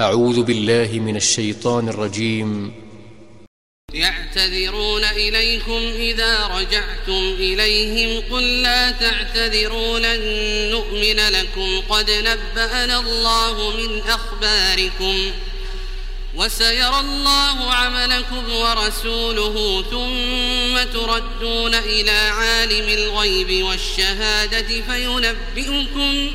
أعوذ بالله من الشيطان الرجيم. يعتذرون إليكم إذا رجعتم إليهم قل لا تعتذروا لن نؤمن لكم. قد نبأنا الله من أخباركم وسيرى الله عملكم ورسوله ثم تردون إلى عالم الغيب والشهادة فينبئكم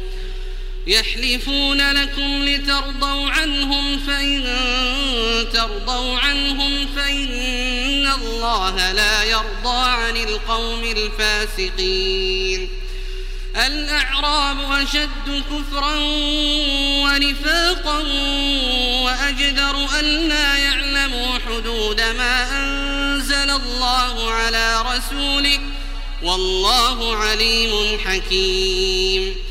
يحلفون لكم لترضوا عنهم فإن ترضوا عنهم فإن الله لا يرضى عن القوم الفاسقين. الأعراب أشد كفرا ونفاقا وأجدر أن لا يعلموا حدود ما أنزل الله على رسوله. والله عليم حكيم.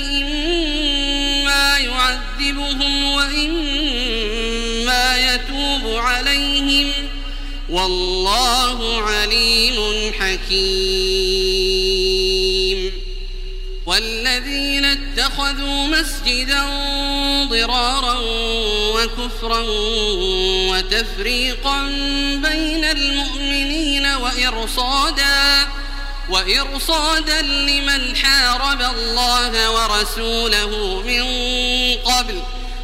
والله عليم حكيم. والذين اتخذوا مسجدا ضرارا وكفرا وتفريقا بين المؤمنين وإرصادا وإرصادا لمن حارب الله ورسوله من قبل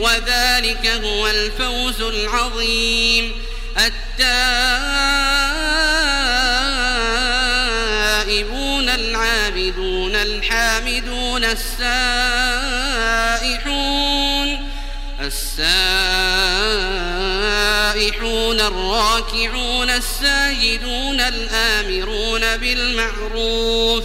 وذلك هو الفوز العظيم. التائبون العابدون الحامدون السائحون السائحون الراكعون الساجدون الآمرون بالمعروف.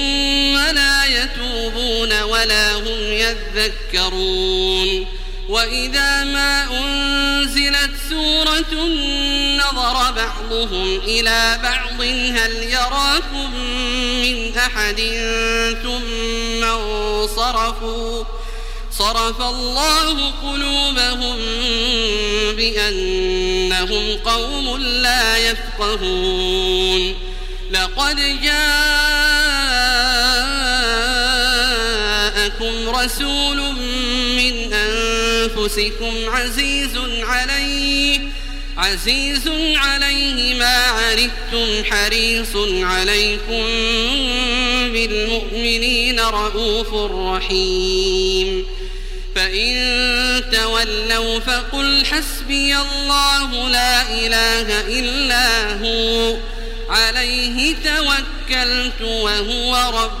ولا هم يذكرون وإذا ما أنزلت سورة نظر بعضهم إلى بعض هل يراكم من أحد ثم انصرفوا صرف الله قلوبهم بأنهم قوم لا يفقهون لقد جاءكم رسول من أنفسكم عزيز عليه عزيز عليه ما عنتم حريص عليكم بالمؤمنين رؤوف رحيم. فإن تولوا فقل حسبي الله لا إله إلا هو عليه توكلت وهو رب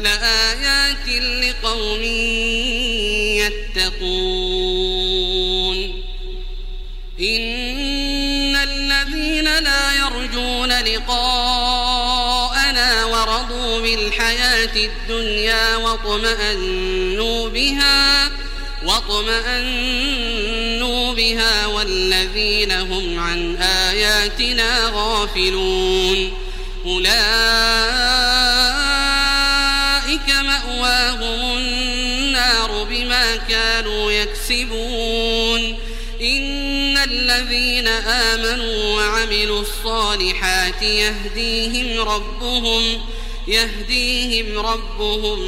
لآيات لقوم يتقون. إن الذين لا يرجون لقاءنا ورضوا بالحياة الدنيا واطمأنوا بها واطمأنوا بها والذين هم عن آياتنا غافلون. أولئك يكسبون إن الذين آمنوا وعملوا الصالحات يهديهم ربهم يهديهم ربهم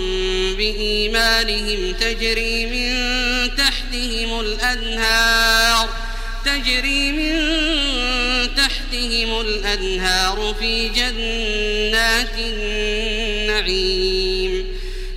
بإيمانهم تجري من تحتهم الأنهار تجري من تحتهم الأنهار في جنات النعيم.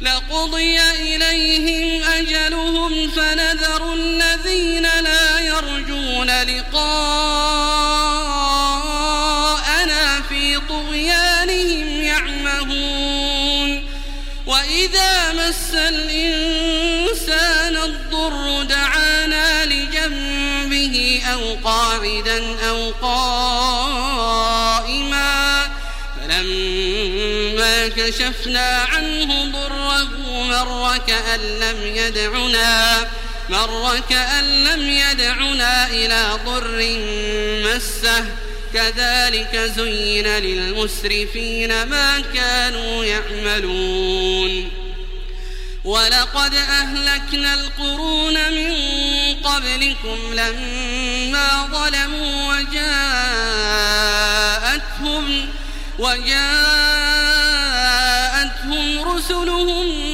لقضي إليهم أجلهم فنذر الذين لا يرجون لقاءنا في طغيانهم يعمهون. وإذا مس الإنسان الضر دعانا لجنبه أو قاعدا أو قائما. فلما كشفنا عنه ضره مر كأن لم يدعنا مر كأن لم يدعنا إلى ضر مسه. كذلك زين للمسرفين ما كانوا يعملون. ولقد أهلكنا القرون من قبلكم لما ظلموا وجاءتهم وجاءتهم رسلهم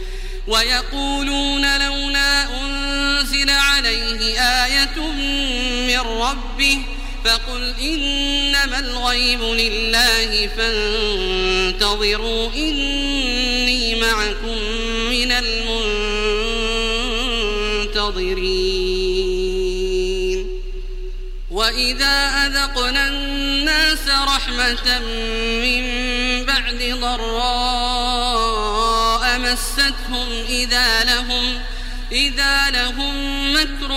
ويقولون لولا أنزل عليه آية من ربه فقل إنما الغيب لله فانتظروا إني معكم من المنتظرين. وإذا أذقنا الناس رحمة من بعد ضراء إذا لهم إذا لهم مكر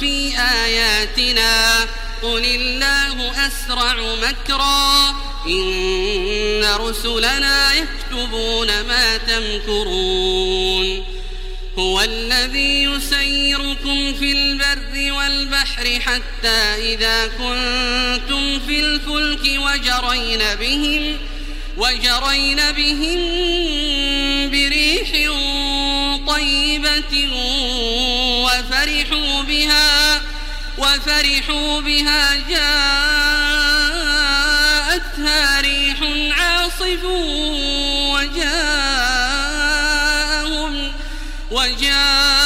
في آياتنا. قل الله أسرع مكرا. إن رسلنا يكتبون ما تمكرون. هو الذي يسيركم في البر والبحر حتى إذا كنتم في الفلك وجرين بهم وجرين بهم طيبة وفرحوا بها وفرحوا بها. جاءتها ريح عاصف وجاءهم وجاءهم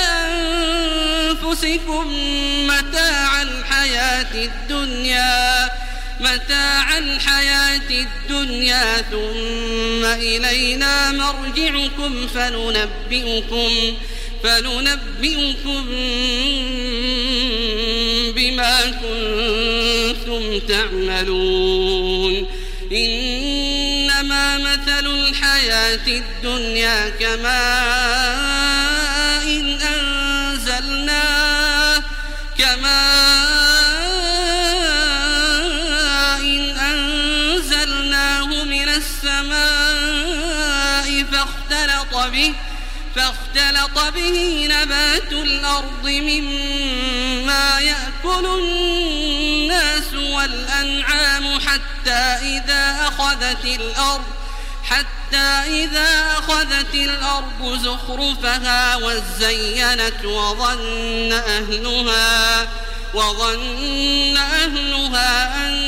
أنفسكم متاع الحياة الدنيا متاع الحياة الدنيا ثم إلينا مرجعكم فننبئكم فننبئكم بما كنتم تعملون. إنما مثل الحياة الدنيا كماء كماء إن أنزلناه من السماء فاختلط به فاختلط به نبات الأرض مما يأكل الناس والأنعام حتى إذا أخذت الأرض. إذا أخذت الأرض زخرفها وزينت وظن أهلها وظن أهلها أن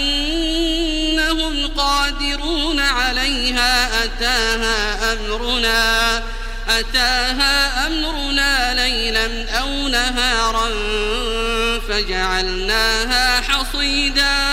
عليها. أتاها أمرنا أتاها أمرنا ليلا أو نهارا فجعلناها حصيدا.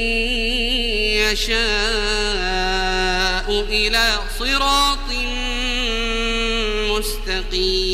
يشاء إلى صراط مستقيم.